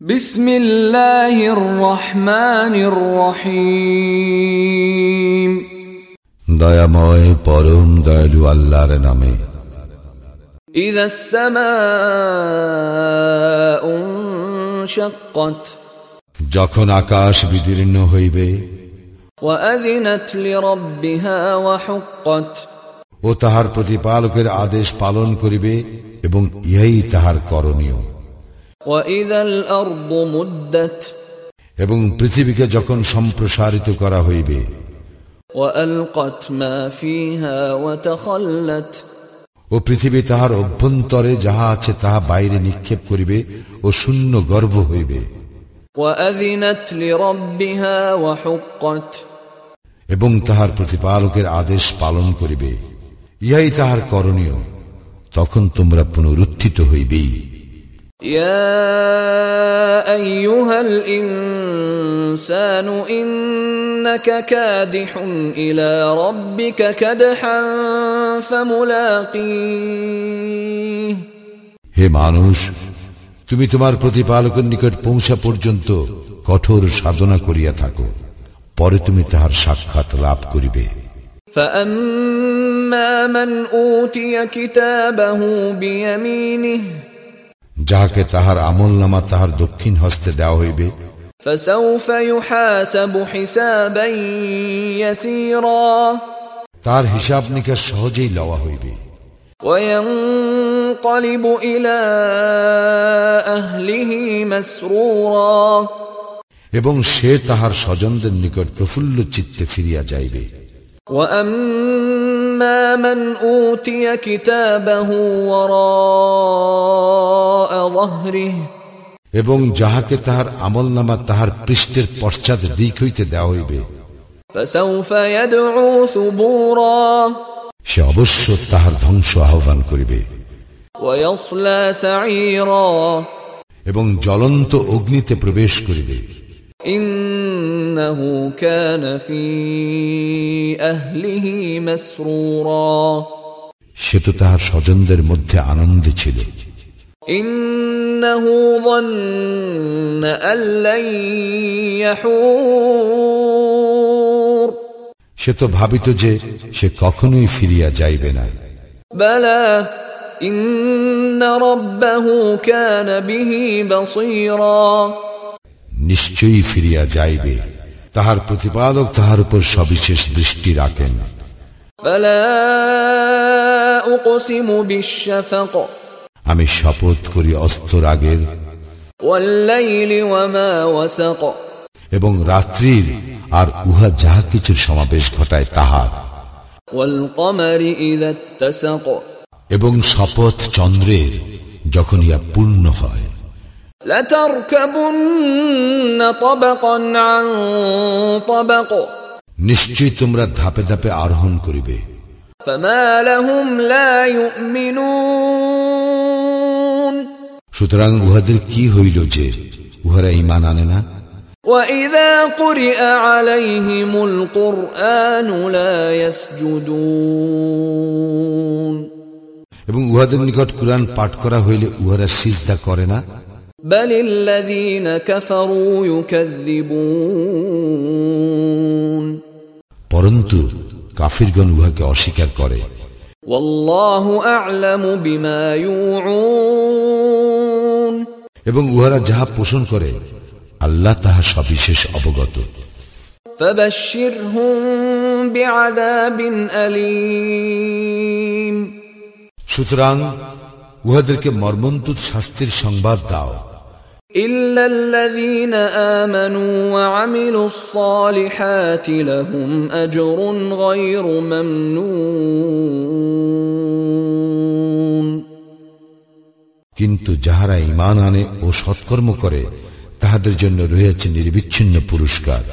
بسم الله الرحمن الرحيم দয়াময় পরম দয়ালু আল্লাহর নামে إذا السماء انشقت যখন আকাশ বিদীর্ণ হইবে وأذنت لربها وحقت ও তাহার প্রতিপালকের আদেশ পালন করিবে এবং ইহাই তাহার করণীয় وإذا الأرض مدت এবং পৃথিবীকে যখন সম্প্রসারিত করা হইবে ও পৃথিবী তাহার অভ্যন্তরে যাহা আছে তাহা বাইরে নিক্ষেপ করিবে ও শূন্য গর্ব হইবে। এবং তাহার প্রতিপালকের আদেশ পালন করিবে। ইহাই তাহার করণীয়। তখন তোমরা পুনরুত্থিত হইবেই। يا أيها الإنسان إنك كادح إلى ربك كدحا فملاقيه হে মানুষ তুমি তোমার প্রতিপালকের নিকট পৌঁছা পর্যন্ত কঠোর সাধনা করিয়া থাকো পরে তুমি তাহার সাক্ষাৎ লাভ করিবে فأما من أوتي كتابه بيمينه যাহাকে তাহার আমল নামা তাহার দক্ষিণ হস্তে দেওয়া হইবে فسوف يحاسب حسابا يسيرا তার হিসাব নিকাশ সহজেই লওয়া হইবে وينقلب إلى أهله مسرورا এবং সে তাহার স্বজনদের নিকট প্রফুল্ল চিত্তে ফিরিয়া যাইবে وأما من أوتي كتابه وراء ظهره এবং যাহাকে তাহার আমল নামা তাহার পৃষ্ঠের পশ্চাৎ দিক হইতে দেওয়া হইবে فسوف يدعو ثبورا সে অবশ্য তাহার ধ্বংস আহ্বান করিবে ويصلى سعيرا এবং জ্বলন্ত অগ্নিতে প্রবেশ করিবে إنه كان في أهله مسرورا সে তো তাহার স্বজনদের মধ্যে আনন্দে ছিল إنه ظن أن لن يحور সে তো ভাবিত যে সে কখনোই ফিরিয়া যাইবে না بلى إن ربه كان به بصيرا নিশ্চয়ই ফিরিয়া যাইবে। তাহার প্রতিপালক তাহার উপর সবিশেষ দৃষ্টি রাখেন। আমি শপথ করি অস্তর আগের এবং রাত্রির আর উহা যাহা কিছুর সমাবেশ ঘটায় তাহার। এবং শপথ চন্দ্রের যখন ইয়া পূর্ণ হয়। নিশ্চয়ই তোমরা ধাপে ধাপে আরোহণ করিবে فما لهم لا يؤمنون সুতরাং উহাদের কি হইল যে উহারা ইমান আনে না وإذا قرئ عليهم القرآن لا يسجدون এবং উহাদের নিকট কুরআন পাঠ করা হইলে উহারা সিজদা করে না بل الذين كفروا يكذبون পরন্তু কাফিরগণ উহাকে অস্বীকার করে والله أعلم بما يوعون এবং উহারা যাহা পোষণ করে আল্লাহ তাহা সবিশেষ অবগত فبشرهم بعذاب أليم সুতরাং উহাদেরকে মর্মন্তুদ শাস্তির সংবাদ দাও إلا الذين آمنوا وعملوا الصالحات لهم أجر غير ممنون কিন্তু যাহারা ইমান আনে ও সৎকর্ম করে তাহাদের জন্য রয়েছে নির্বিচ্ছিন্ন পুরস্কার